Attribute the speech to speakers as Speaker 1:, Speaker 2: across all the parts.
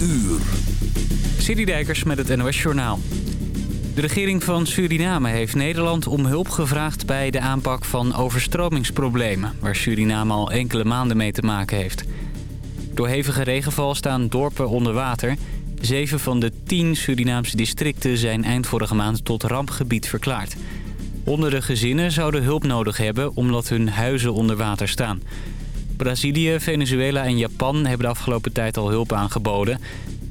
Speaker 1: uur.
Speaker 2: Met het NOS Journaal. De regering van Suriname heeft Nederland om hulp gevraagd... bij de aanpak van overstromingsproblemen... waar Suriname al enkele maanden mee te maken heeft. Door hevige regenval staan dorpen onder water. Zeven van de tien Surinaamse districten zijn eind vorige maand tot rampgebied verklaard. Honderden gezinnen zouden hulp nodig hebben omdat hun huizen onder water staan. Brazilië, Venezuela en Japan hebben de afgelopen tijd al hulp aangeboden.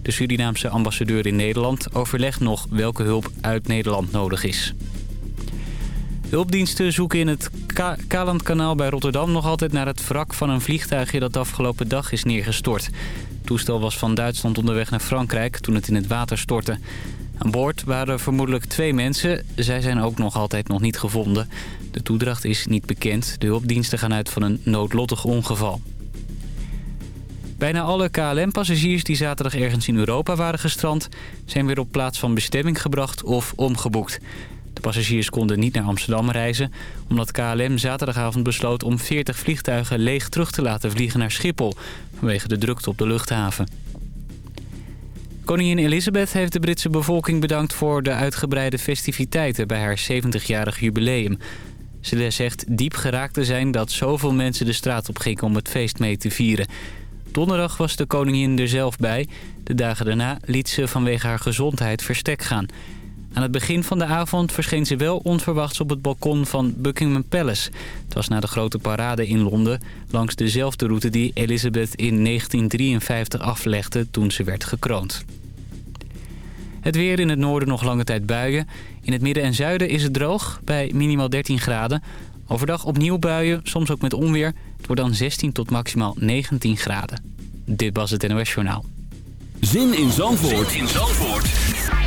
Speaker 2: De Surinaamse ambassadeur in Nederland overlegt nog welke hulp uit Nederland nodig is. Hulpdiensten zoeken in het Ka Kalandkanaal bij Rotterdam nog altijd naar het wrak van een vliegtuigje dat de afgelopen dag is neergestort. Het toestel was van Duitsland onderweg naar Frankrijk toen het in het water stortte. Aan boord waren vermoedelijk twee mensen. Zij zijn ook nog altijd nog niet gevonden. De toedracht is niet bekend. De hulpdiensten gaan uit van een noodlottig ongeval. Bijna alle KLM-passagiers die zaterdag ergens in Europa waren gestrand... zijn weer op plaats van bestemming gebracht of omgeboekt. De passagiers konden niet naar Amsterdam reizen... omdat KLM zaterdagavond besloot om 40 vliegtuigen leeg terug te laten vliegen naar Schiphol... vanwege de drukte op de luchthaven. Koningin Elizabeth heeft de Britse bevolking bedankt voor de uitgebreide festiviteiten bij haar 70-jarig jubileum. Ze zegt diep geraakt te zijn dat zoveel mensen de straat op gingen om het feest mee te vieren. Donderdag was de koningin er zelf bij. De dagen daarna liet ze vanwege haar gezondheid verstek gaan. Aan het begin van de avond verscheen ze wel onverwachts op het balkon van Buckingham Palace. Het was na de grote parade in Londen langs dezelfde route die Elizabeth in 1953 aflegde toen ze werd gekroond. Het weer in het noorden nog lange tijd buien. In het midden en zuiden is het droog bij minimaal 13 graden. Overdag opnieuw buien, soms ook met onweer. Het wordt dan 16 tot maximaal 19 graden. Dit was het NOS Journaal.
Speaker 1: Zin in Zandvoort, zin in Zandvoort.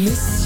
Speaker 3: Peace.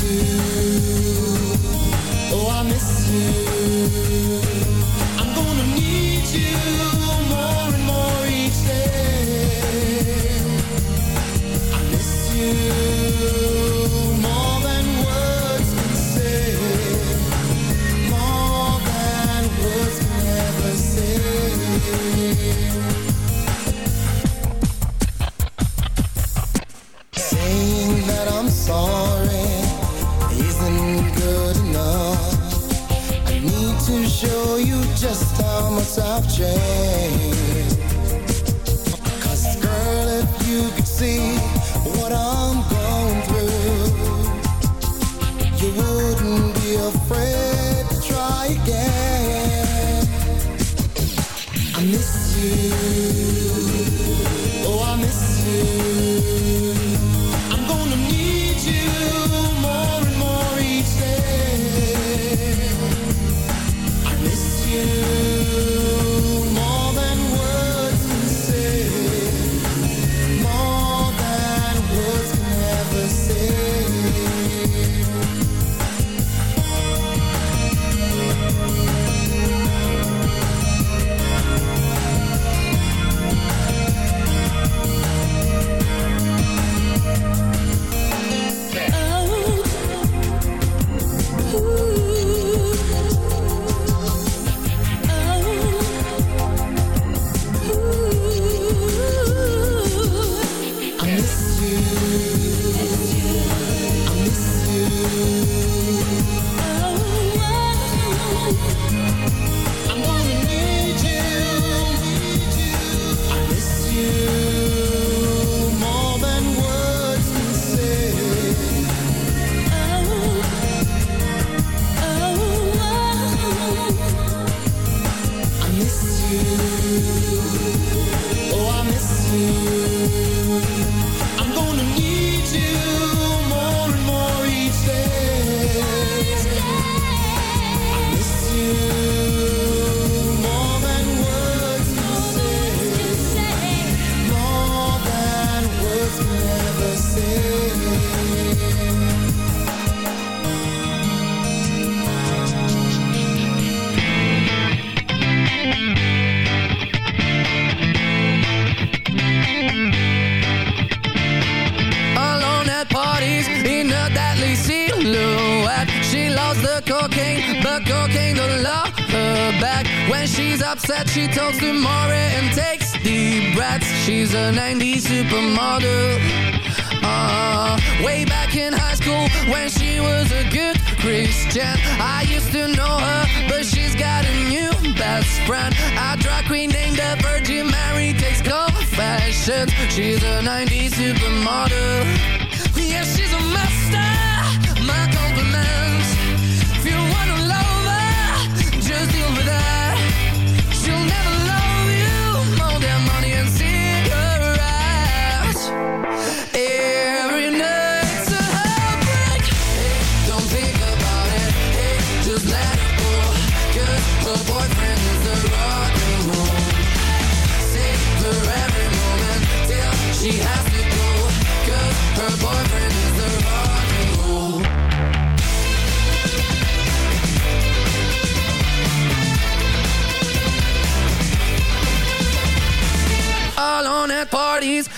Speaker 3: She's a 90s supermodel.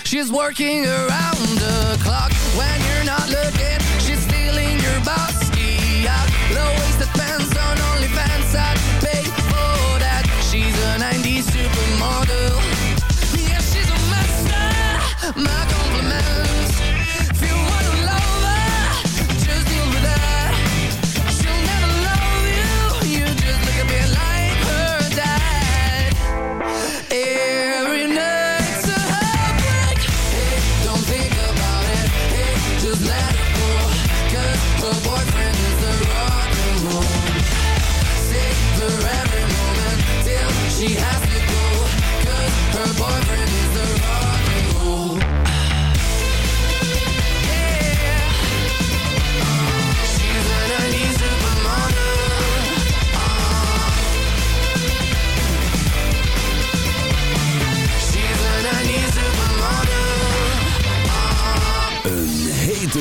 Speaker 3: She's
Speaker 4: working around the clock when you're not looking. She's stealing your bossy out. Low-waisted pants on OnlyFans. I'd pay for that. She's a 90s supermodel. Yeah, she's a master. My compliments.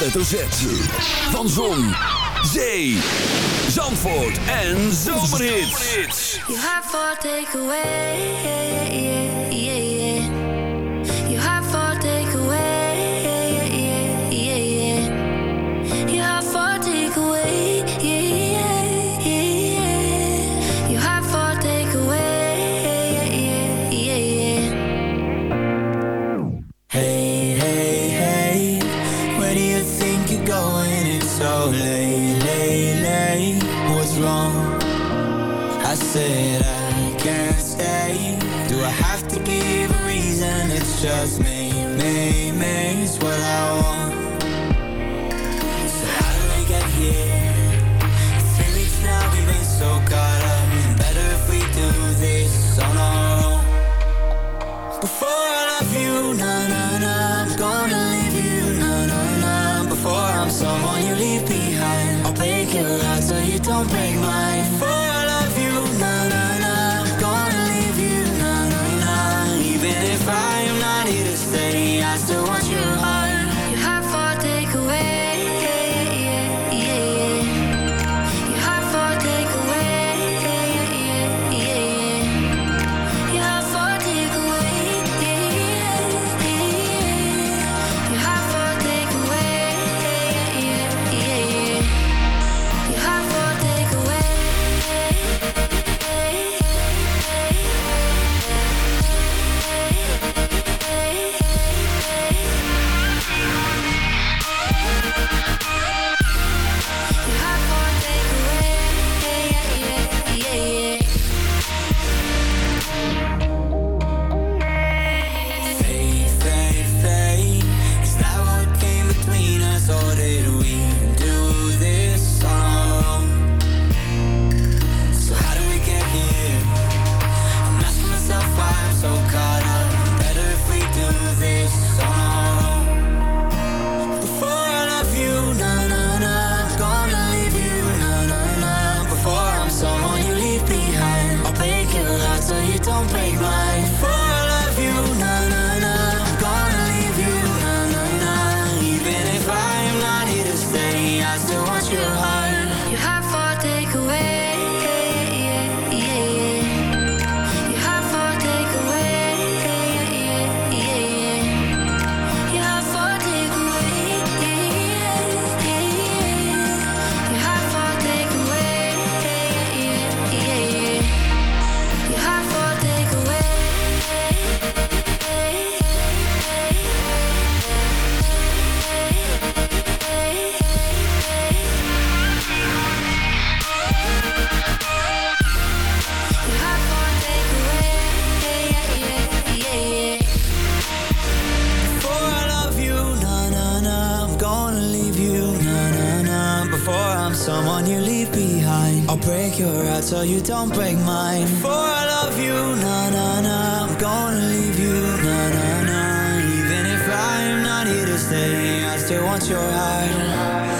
Speaker 1: hoofdletter Z. Van Zon, Zee, Zandvoort en Zomerhits.
Speaker 5: You have for takeaway, yeah, yeah, yeah.
Speaker 3: break your heart so you don't break mine.
Speaker 5: For
Speaker 3: I love you, na na na. I'm gonna leave you, na na na. Even if I'm not here to stay, I still want your heart.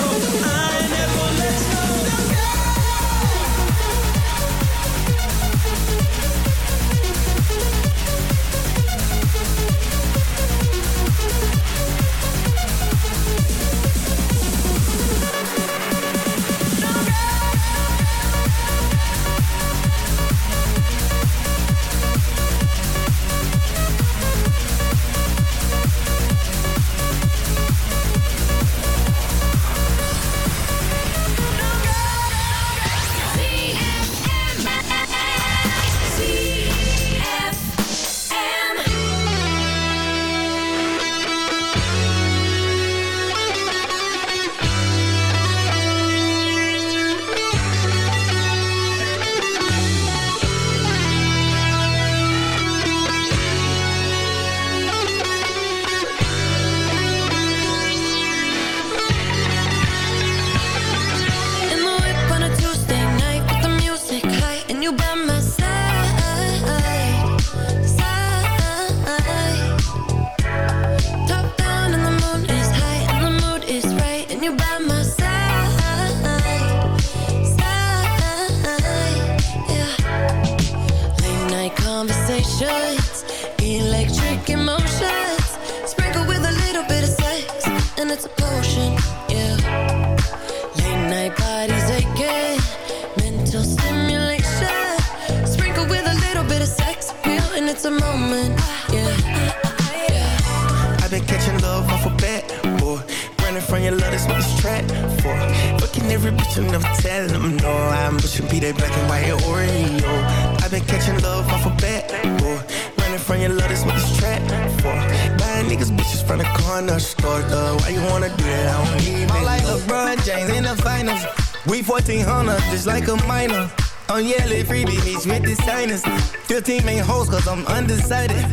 Speaker 6: Toro. I'm undecided.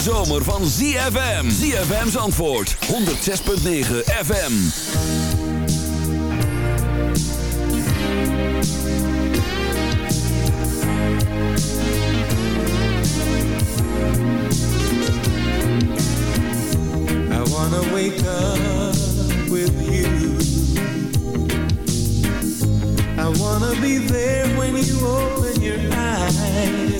Speaker 7: Zomer van ZFM. ZFM's antwoord, 106.9 FM.
Speaker 3: I wanna wake up with you. I wanna be there when you open your eyes.